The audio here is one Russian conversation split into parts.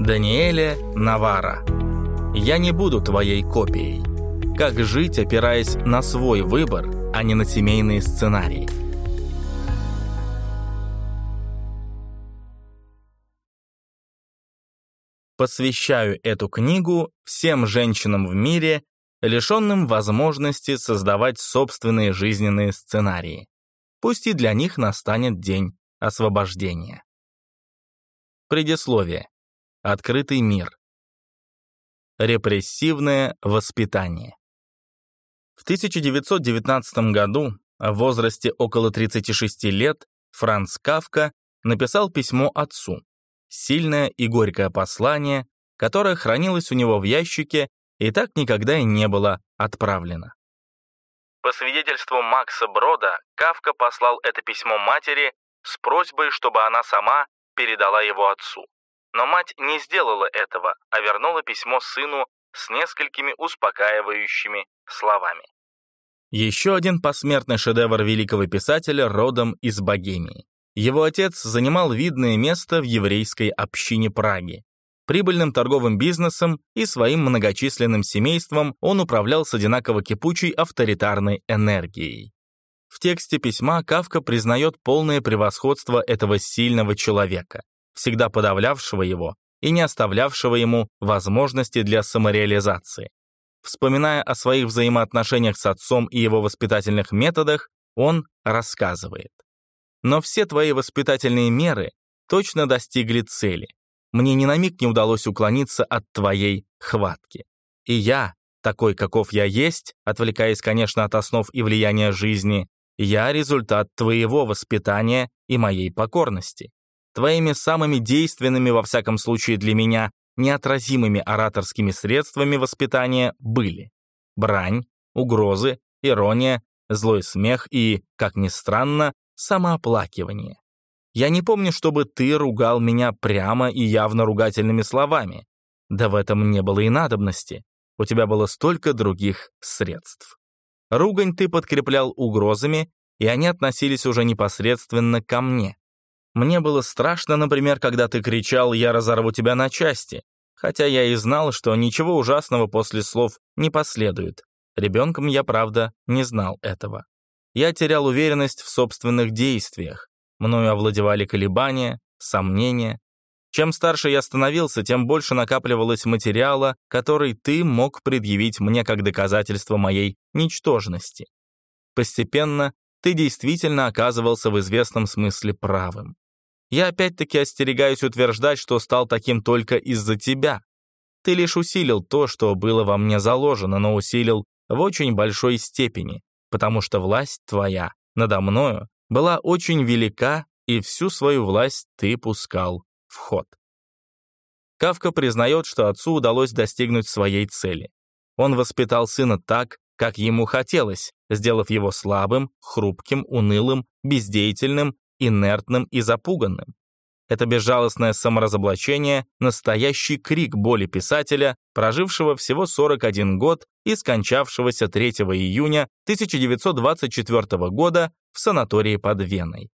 Даниэле Навара. Я не буду твоей копией. Как жить, опираясь на свой выбор, а не на семейные сценарии. Посвящаю эту книгу всем женщинам в мире, лишенным возможности создавать собственные жизненные сценарии. Пусть и для них настанет день освобождения. Предисловие. Открытый мир. Репрессивное воспитание. В 1919 году, в возрасте около 36 лет, Франц Кавка написал письмо отцу, сильное и горькое послание, которое хранилось у него в ящике и так никогда и не было отправлено. По свидетельству Макса Брода, Кавка послал это письмо матери с просьбой, чтобы она сама передала его отцу. Но мать не сделала этого, а вернула письмо сыну с несколькими успокаивающими словами. Еще один посмертный шедевр великого писателя родом из Богемии. Его отец занимал видное место в еврейской общине Праги. Прибыльным торговым бизнесом и своим многочисленным семейством он управлял с одинаково кипучей авторитарной энергией. В тексте письма Кавка признает полное превосходство этого сильного человека, всегда подавлявшего его и не оставлявшего ему возможности для самореализации. Вспоминая о своих взаимоотношениях с отцом и его воспитательных методах, он рассказывает. «Но все твои воспитательные меры точно достигли цели. Мне ни на миг не удалось уклониться от твоей хватки. И я, такой, каков я есть, отвлекаясь, конечно, от основ и влияния жизни, я результат твоего воспитания и моей покорности. Твоими самыми действенными, во всяком случае для меня, неотразимыми ораторскими средствами воспитания были брань, угрозы, ирония, злой смех и, как ни странно, самооплакивание. Я не помню, чтобы ты ругал меня прямо и явно ругательными словами. Да в этом не было и надобности. У тебя было столько других средств. Ругань ты подкреплял угрозами, и они относились уже непосредственно ко мне. Мне было страшно, например, когда ты кричал «я разорву тебя на части», хотя я и знал, что ничего ужасного после слов не последует. Ребенком я, правда, не знал этого. Я терял уверенность в собственных действиях. Мною овладевали колебания, сомнения. Чем старше я становился, тем больше накапливалось материала, который ты мог предъявить мне как доказательство моей ничтожности. Постепенно ты действительно оказывался в известном смысле правым. Я опять-таки остерегаюсь утверждать, что стал таким только из-за тебя. Ты лишь усилил то, что было во мне заложено, но усилил в очень большой степени, потому что власть твоя надо мною была очень велика, и всю свою власть ты пускал в ход. Кавка признает, что отцу удалось достигнуть своей цели. Он воспитал сына так, как ему хотелось, сделав его слабым, хрупким, унылым, бездеятельным инертным и запуганным. Это безжалостное саморазоблачение — настоящий крик боли писателя, прожившего всего 41 год и скончавшегося 3 июня 1924 года в санатории под Веной.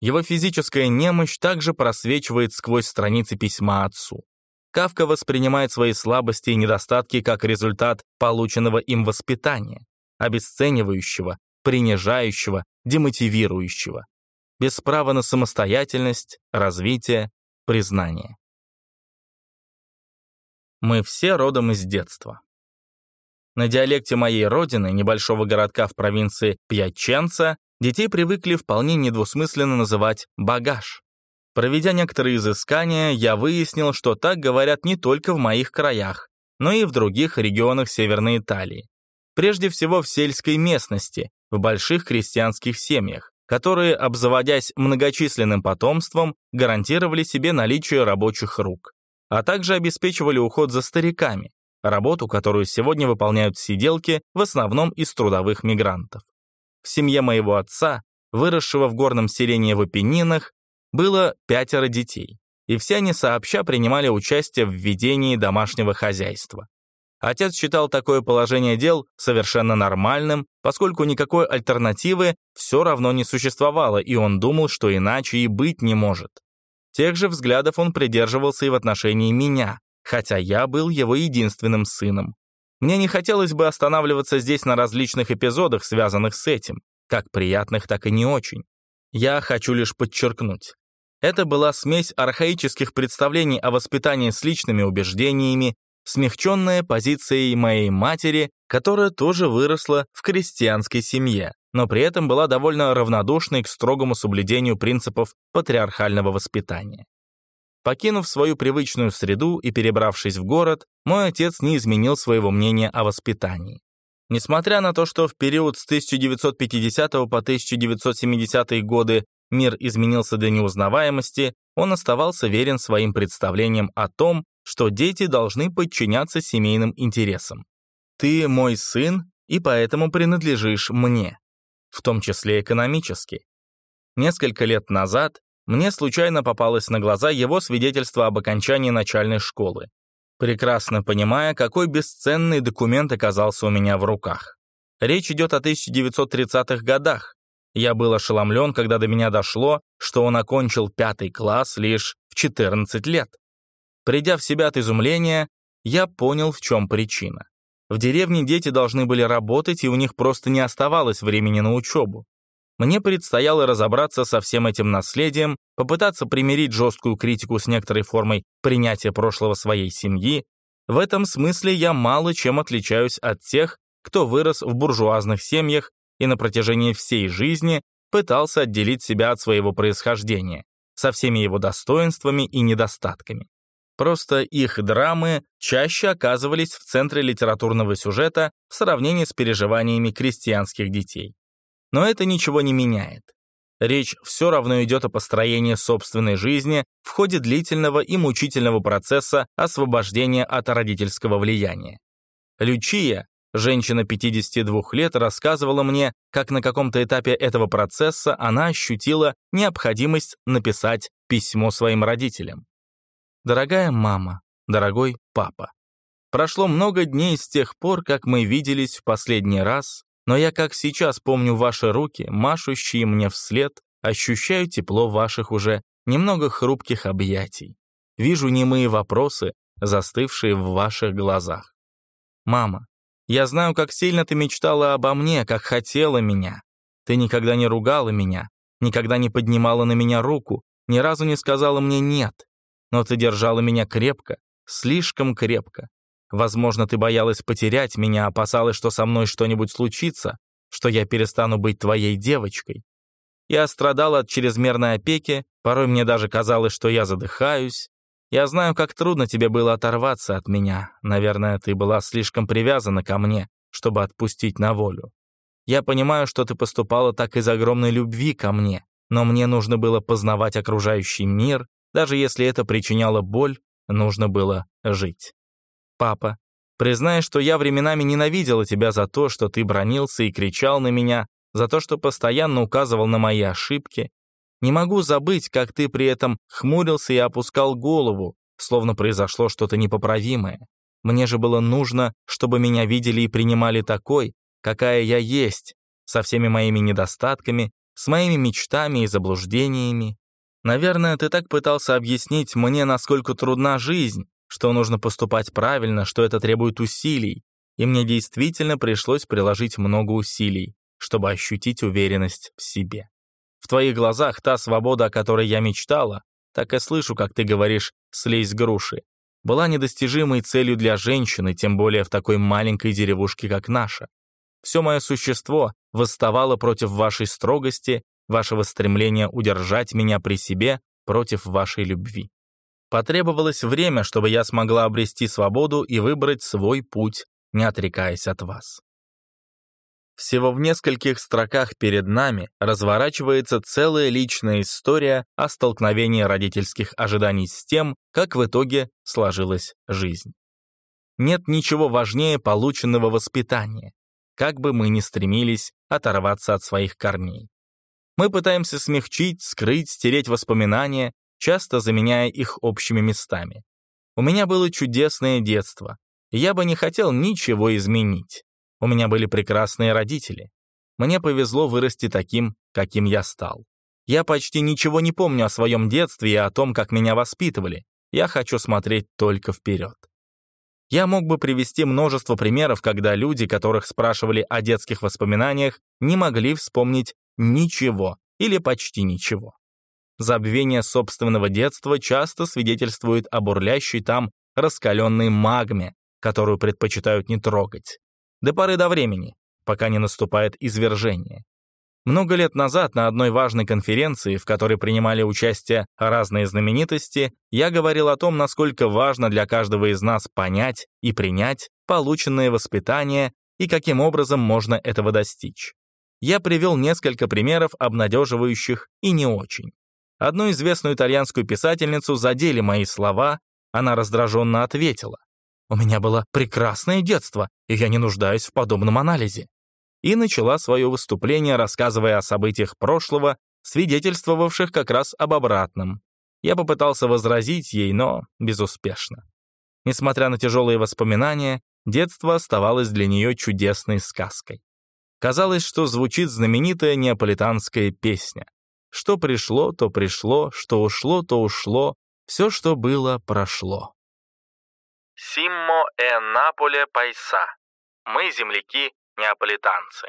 Его физическая немощь также просвечивает сквозь страницы письма отцу. Кавка воспринимает свои слабости и недостатки как результат полученного им воспитания, обесценивающего, принижающего, демотивирующего без права на самостоятельность, развитие, признание. Мы все родом из детства. На диалекте моей родины, небольшого городка в провинции Пьяченца, детей привыкли вполне недвусмысленно называть «багаж». Проведя некоторые изыскания, я выяснил, что так говорят не только в моих краях, но и в других регионах Северной Италии. Прежде всего в сельской местности, в больших крестьянских семьях, которые, обзаводясь многочисленным потомством, гарантировали себе наличие рабочих рук, а также обеспечивали уход за стариками, работу, которую сегодня выполняют сиделки, в основном из трудовых мигрантов. В семье моего отца, выросшего в горном селении в Апеннинах, было пятеро детей, и все они сообща принимали участие в ведении домашнего хозяйства. Отец считал такое положение дел совершенно нормальным, поскольку никакой альтернативы все равно не существовало, и он думал, что иначе и быть не может. Тех же взглядов он придерживался и в отношении меня, хотя я был его единственным сыном. Мне не хотелось бы останавливаться здесь на различных эпизодах, связанных с этим, как приятных, так и не очень. Я хочу лишь подчеркнуть. Это была смесь архаических представлений о воспитании с личными убеждениями, смягченная позицией моей матери, которая тоже выросла в крестьянской семье, но при этом была довольно равнодушной к строгому соблюдению принципов патриархального воспитания. Покинув свою привычную среду и перебравшись в город, мой отец не изменил своего мнения о воспитании. Несмотря на то, что в период с 1950 по 1970 годы мир изменился до неузнаваемости, он оставался верен своим представлениям о том, что дети должны подчиняться семейным интересам. «Ты мой сын, и поэтому принадлежишь мне», в том числе экономически. Несколько лет назад мне случайно попалось на глаза его свидетельство об окончании начальной школы, прекрасно понимая, какой бесценный документ оказался у меня в руках. Речь идет о 1930-х годах. Я был ошеломлен, когда до меня дошло, что он окончил пятый класс лишь в 14 лет. Придя в себя от изумления, я понял, в чем причина. В деревне дети должны были работать, и у них просто не оставалось времени на учебу. Мне предстояло разобраться со всем этим наследием, попытаться примирить жесткую критику с некоторой формой принятия прошлого своей семьи. В этом смысле я мало чем отличаюсь от тех, кто вырос в буржуазных семьях и на протяжении всей жизни пытался отделить себя от своего происхождения, со всеми его достоинствами и недостатками. Просто их драмы чаще оказывались в центре литературного сюжета в сравнении с переживаниями крестьянских детей. Но это ничего не меняет. Речь все равно идет о построении собственной жизни в ходе длительного и мучительного процесса освобождения от родительского влияния. Лючия, женщина 52 лет, рассказывала мне, как на каком-то этапе этого процесса она ощутила необходимость написать письмо своим родителям. «Дорогая мама, дорогой папа, прошло много дней с тех пор, как мы виделись в последний раз, но я как сейчас помню ваши руки, машущие мне вслед, ощущаю тепло ваших уже немного хрупких объятий. Вижу немые вопросы, застывшие в ваших глазах. Мама, я знаю, как сильно ты мечтала обо мне, как хотела меня. Ты никогда не ругала меня, никогда не поднимала на меня руку, ни разу не сказала мне «нет». Но ты держала меня крепко, слишком крепко, Возможно, ты боялась потерять меня, опасалась, что со мной что-нибудь случится, что я перестану быть твоей девочкой. Я страдала от чрезмерной опеки, порой мне даже казалось, что я задыхаюсь. Я знаю, как трудно тебе было оторваться от меня. Наверное, ты была слишком привязана ко мне, чтобы отпустить на волю. Я понимаю, что ты поступала так из огромной любви ко мне, но мне нужно было познавать окружающий мир, даже если это причиняло боль, нужно было жить. Папа, признай, что я временами ненавидела тебя за то, что ты бронился и кричал на меня, за то, что постоянно указывал на мои ошибки. Не могу забыть, как ты при этом хмурился и опускал голову, словно произошло что-то непоправимое. Мне же было нужно, чтобы меня видели и принимали такой, какая я есть, со всеми моими недостатками, с моими мечтами и заблуждениями. Наверное, ты так пытался объяснить мне, насколько трудна жизнь, что нужно поступать правильно, что это требует усилий, и мне действительно пришлось приложить много усилий, чтобы ощутить уверенность в себе. В твоих глазах та свобода, о которой я мечтала, так и слышу, как ты говоришь «слезь груши», была недостижимой целью для женщины, тем более в такой маленькой деревушке, как наша. Все мое существо восставало против вашей строгости, вашего стремления удержать меня при себе против вашей любви. Потребовалось время, чтобы я смогла обрести свободу и выбрать свой путь, не отрекаясь от вас. Всего в нескольких строках перед нами разворачивается целая личная история о столкновении родительских ожиданий с тем, как в итоге сложилась жизнь. Нет ничего важнее полученного воспитания, как бы мы ни стремились оторваться от своих корней. Мы пытаемся смягчить, скрыть, стереть воспоминания, часто заменяя их общими местами. У меня было чудесное детство, я бы не хотел ничего изменить. У меня были прекрасные родители. Мне повезло вырасти таким, каким я стал. Я почти ничего не помню о своем детстве и о том, как меня воспитывали. Я хочу смотреть только вперед. Я мог бы привести множество примеров, когда люди, которых спрашивали о детских воспоминаниях, не могли вспомнить ничего или почти ничего. Забвение собственного детства часто свидетельствует о бурлящей там раскаленной магме, которую предпочитают не трогать. До поры до времени, пока не наступает извержение. Много лет назад на одной важной конференции, в которой принимали участие разные знаменитости, я говорил о том, насколько важно для каждого из нас понять и принять полученное воспитание и каким образом можно этого достичь. Я привел несколько примеров, обнадеживающих и не очень. Одну известную итальянскую писательницу задели мои слова, она раздраженно ответила. «У меня было прекрасное детство, и я не нуждаюсь в подобном анализе» и начала свое выступление, рассказывая о событиях прошлого, свидетельствовавших как раз об обратном. Я попытался возразить ей, но безуспешно. Несмотря на тяжелые воспоминания, детство оставалось для нее чудесной сказкой. Казалось, что звучит знаменитая неаполитанская песня. Что пришло, то пришло, что ушло, то ушло, все, что было, прошло. Симмо э Наполе Пайса. Мы, земляки, Неаполитанцы.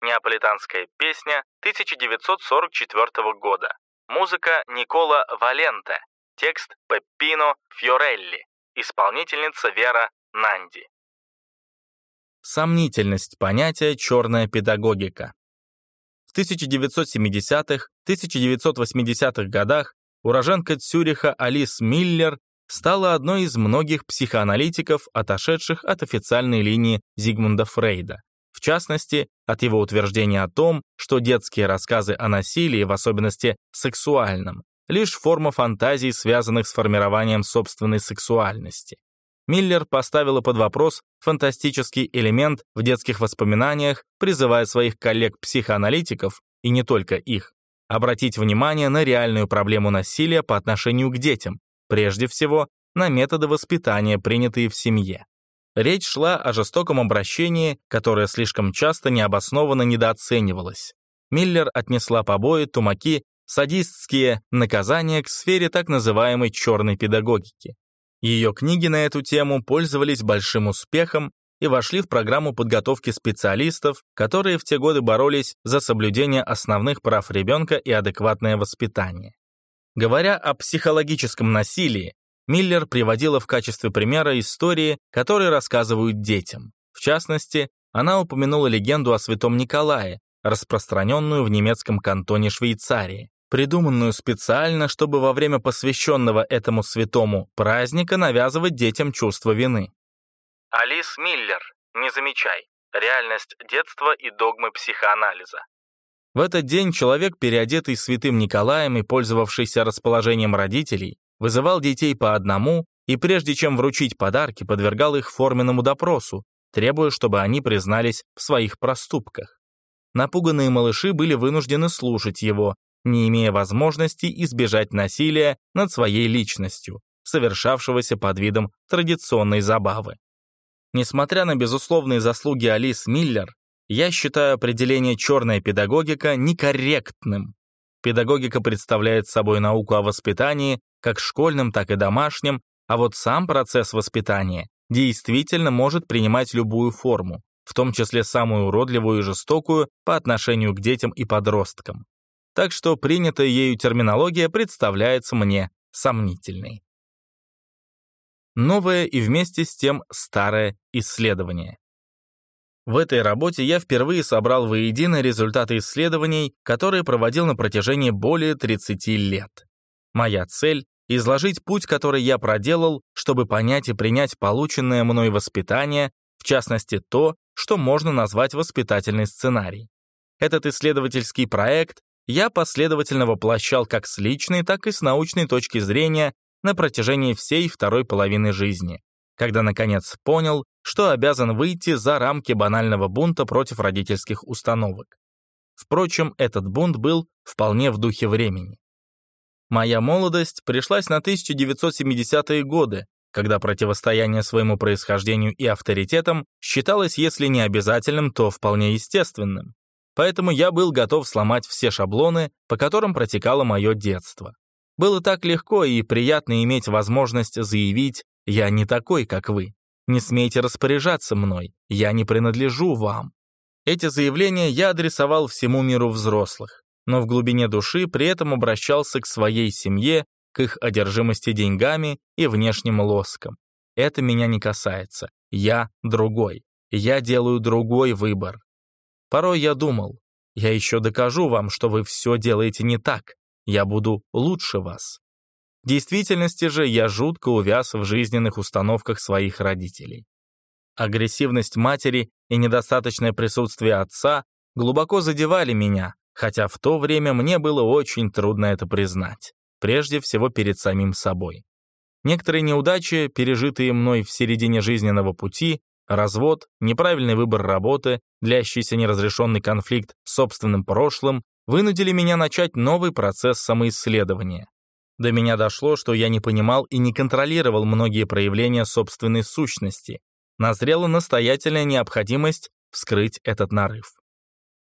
Неаполитанская песня 1944 года. Музыка Никола Валенте. Текст Пеппино Фьорелли. Исполнительница Вера Нанди. Сомнительность понятия «черная педагогика». В 1970-х, 1980-х годах уроженка Цюриха Алис Миллер стала одной из многих психоаналитиков, отошедших от официальной линии Зигмунда Фрейда. В частности, от его утверждения о том, что детские рассказы о насилии, в особенности сексуальном, лишь форма фантазий, связанных с формированием собственной сексуальности. Миллер поставила под вопрос фантастический элемент в детских воспоминаниях, призывая своих коллег-психоаналитиков, и не только их, обратить внимание на реальную проблему насилия по отношению к детям, прежде всего на методы воспитания, принятые в семье. Речь шла о жестоком обращении, которое слишком часто необоснованно недооценивалось. Миллер отнесла побои, тумаки, садистские наказания к сфере так называемой черной педагогики. Ее книги на эту тему пользовались большим успехом и вошли в программу подготовки специалистов, которые в те годы боролись за соблюдение основных прав ребенка и адекватное воспитание. Говоря о психологическом насилии, Миллер приводила в качестве примера истории, которые рассказывают детям. В частности, она упомянула легенду о святом Николае, распространенную в немецком кантоне Швейцарии, придуманную специально, чтобы во время посвященного этому святому праздника навязывать детям чувство вины. Алис Миллер, не замечай. Реальность детства и догмы психоанализа. В этот день человек, переодетый святым Николаем и пользовавшийся расположением родителей, вызывал детей по одному и прежде чем вручить подарки, подвергал их форменному допросу, требуя, чтобы они признались в своих проступках. Напуганные малыши были вынуждены слушать его, не имея возможности избежать насилия над своей личностью, совершавшегося под видом традиционной забавы. Несмотря на безусловные заслуги Алис Миллер, я считаю определение «черная педагогика» некорректным. Педагогика представляет собой науку о воспитании, как школьном, так и домашнем, а вот сам процесс воспитания действительно может принимать любую форму, в том числе самую уродливую и жестокую по отношению к детям и подросткам. Так что принятая ею терминология представляется мне сомнительной. Новое и вместе с тем старое исследование. В этой работе я впервые собрал воедино результаты исследований, которые проводил на протяжении более 30 лет. Моя цель — изложить путь, который я проделал, чтобы понять и принять полученное мной воспитание, в частности то, что можно назвать воспитательный сценарий. Этот исследовательский проект я последовательно воплощал как с личной, так и с научной точки зрения на протяжении всей второй половины жизни, когда наконец понял, что обязан выйти за рамки банального бунта против родительских установок. Впрочем, этот бунт был вполне в духе времени. Моя молодость пришлась на 1970-е годы, когда противостояние своему происхождению и авторитетам считалось, если не обязательным, то вполне естественным. Поэтому я был готов сломать все шаблоны, по которым протекало мое детство. Было так легко и приятно иметь возможность заявить «я не такой, как вы». Не смейте распоряжаться мной, я не принадлежу вам. Эти заявления я адресовал всему миру взрослых, но в глубине души при этом обращался к своей семье, к их одержимости деньгами и внешним лоском. Это меня не касается. Я другой. Я делаю другой выбор. Порой я думал, я еще докажу вам, что вы все делаете не так. Я буду лучше вас. В действительности же я жутко увяз в жизненных установках своих родителей. Агрессивность матери и недостаточное присутствие отца глубоко задевали меня, хотя в то время мне было очень трудно это признать, прежде всего перед самим собой. Некоторые неудачи, пережитые мной в середине жизненного пути, развод, неправильный выбор работы, длящийся неразрешенный конфликт с собственным прошлым, вынудили меня начать новый процесс самоисследования. До меня дошло, что я не понимал и не контролировал многие проявления собственной сущности. Назрела настоятельная необходимость вскрыть этот нарыв.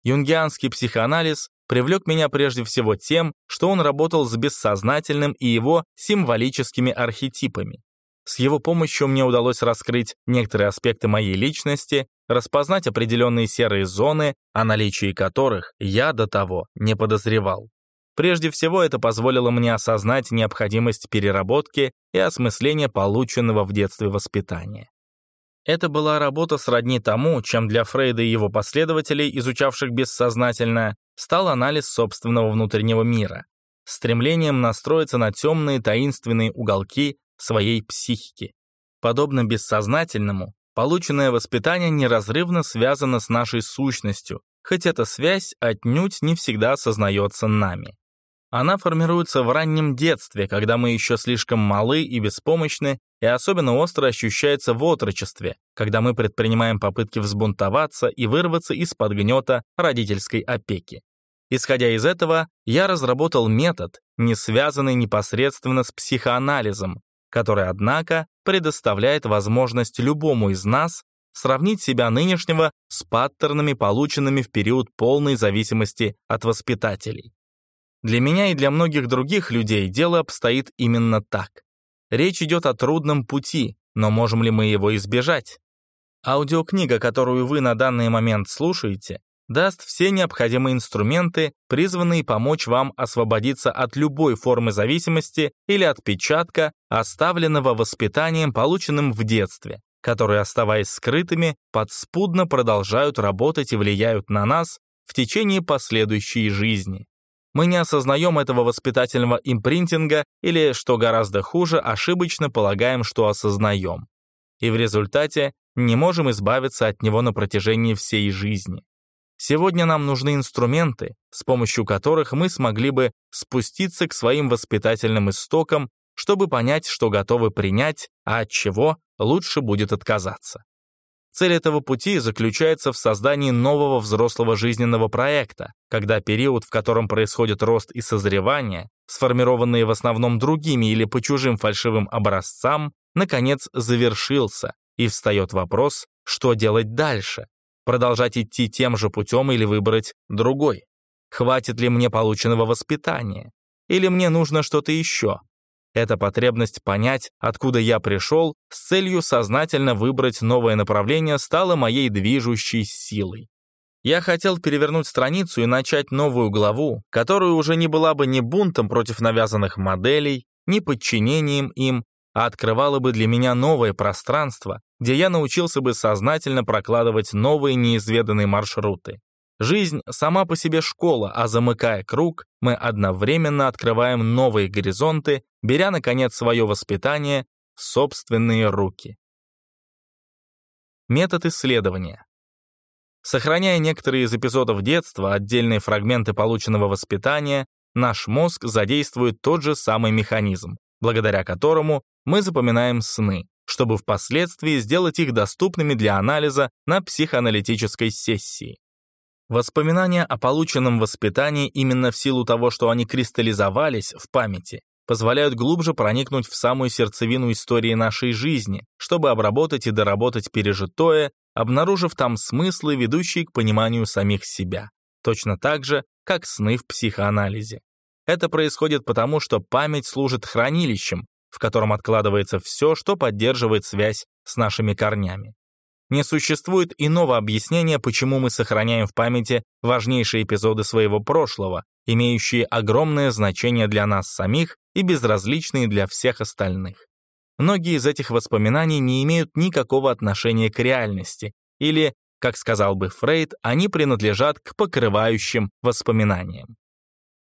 Юнгианский психоанализ привлек меня прежде всего тем, что он работал с бессознательным и его символическими архетипами. С его помощью мне удалось раскрыть некоторые аспекты моей личности, распознать определенные серые зоны, о наличии которых я до того не подозревал. Прежде всего, это позволило мне осознать необходимость переработки и осмысления полученного в детстве воспитания. Это была работа сродни тому, чем для Фрейда и его последователей, изучавших бессознательное, стал анализ собственного внутреннего мира, стремлением настроиться на темные таинственные уголки своей психики. Подобно бессознательному, полученное воспитание неразрывно связано с нашей сущностью, хоть эта связь отнюдь не всегда осознается нами. Она формируется в раннем детстве, когда мы еще слишком малы и беспомощны, и особенно остро ощущается в отрочестве, когда мы предпринимаем попытки взбунтоваться и вырваться из-под гнета родительской опеки. Исходя из этого, я разработал метод, не связанный непосредственно с психоанализом, который, однако, предоставляет возможность любому из нас сравнить себя нынешнего с паттернами, полученными в период полной зависимости от воспитателей. Для меня и для многих других людей дело обстоит именно так. Речь идет о трудном пути, но можем ли мы его избежать? Аудиокнига, которую вы на данный момент слушаете, даст все необходимые инструменты, призванные помочь вам освободиться от любой формы зависимости или отпечатка, оставленного воспитанием, полученным в детстве, которые, оставаясь скрытыми, подспудно продолжают работать и влияют на нас в течение последующей жизни мы не осознаем этого воспитательного импринтинга или, что гораздо хуже, ошибочно полагаем, что осознаем. И в результате не можем избавиться от него на протяжении всей жизни. Сегодня нам нужны инструменты, с помощью которых мы смогли бы спуститься к своим воспитательным истокам, чтобы понять, что готовы принять, а от чего лучше будет отказаться. Цель этого пути заключается в создании нового взрослого жизненного проекта, когда период, в котором происходит рост и созревание, сформированные в основном другими или по чужим фальшивым образцам, наконец завершился, и встает вопрос, что делать дальше? Продолжать идти тем же путем или выбрать другой? Хватит ли мне полученного воспитания? Или мне нужно что-то еще? Эта потребность понять, откуда я пришел, с целью сознательно выбрать новое направление стала моей движущей силой. Я хотел перевернуть страницу и начать новую главу, которая уже не была бы ни бунтом против навязанных моделей, ни подчинением им, а открывала бы для меня новое пространство, где я научился бы сознательно прокладывать новые неизведанные маршруты. Жизнь сама по себе школа, а замыкая круг, мы одновременно открываем новые горизонты, беря, наконец, свое воспитание в собственные руки. Метод исследования. Сохраняя некоторые из эпизодов детства, отдельные фрагменты полученного воспитания, наш мозг задействует тот же самый механизм, благодаря которому мы запоминаем сны, чтобы впоследствии сделать их доступными для анализа на психоаналитической сессии. Воспоминания о полученном воспитании именно в силу того, что они кристаллизовались в памяти, позволяют глубже проникнуть в самую сердцевину истории нашей жизни, чтобы обработать и доработать пережитое, обнаружив там смыслы, ведущие к пониманию самих себя. точно так же, как сны в психоанализе. Это происходит потому, что память служит хранилищем, в котором откладывается все, что поддерживает связь с нашими корнями. Не существует иного объяснения, почему мы сохраняем в памяти важнейшие эпизоды своего прошлого, имеющие огромное значение для нас самих и безразличные для всех остальных. Многие из этих воспоминаний не имеют никакого отношения к реальности, или, как сказал бы Фрейд, они принадлежат к покрывающим воспоминаниям.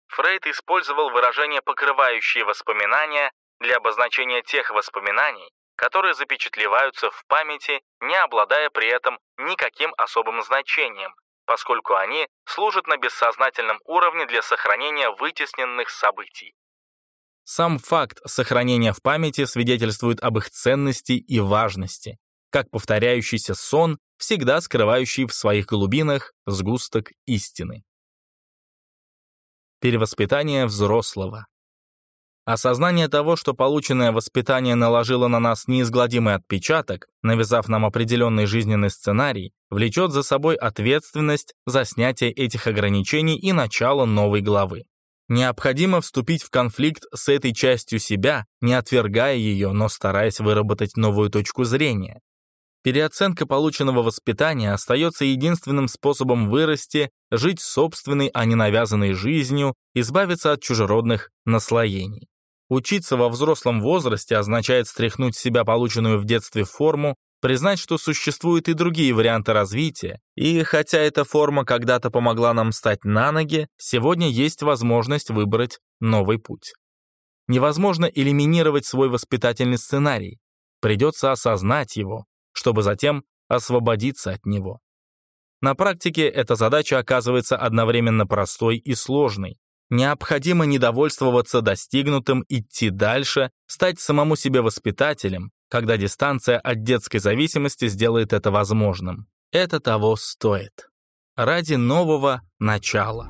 Фрейд использовал выражение «покрывающие воспоминания» для обозначения тех воспоминаний, которые запечатлеваются в памяти, не обладая при этом никаким особым значением, поскольку они служат на бессознательном уровне для сохранения вытесненных событий. Сам факт сохранения в памяти свидетельствует об их ценности и важности, как повторяющийся сон, всегда скрывающий в своих глубинах сгусток истины. Перевоспитание взрослого. Осознание того, что полученное воспитание наложило на нас неизгладимый отпечаток, навязав нам определенный жизненный сценарий, влечет за собой ответственность за снятие этих ограничений и начало новой главы. Необходимо вступить в конфликт с этой частью себя, не отвергая ее, но стараясь выработать новую точку зрения. Переоценка полученного воспитания остается единственным способом вырасти, жить собственной, а не навязанной жизнью, избавиться от чужеродных наслоений. Учиться во взрослом возрасте означает стряхнуть с себя полученную в детстве форму, признать, что существуют и другие варианты развития, и хотя эта форма когда-то помогла нам стать на ноги, сегодня есть возможность выбрать новый путь. Невозможно элиминировать свой воспитательный сценарий, придется осознать его, чтобы затем освободиться от него. На практике эта задача оказывается одновременно простой и сложной, Необходимо недовольствоваться достигнутым, идти дальше, стать самому себе воспитателем, когда дистанция от детской зависимости сделает это возможным. Это того стоит. Ради нового начала.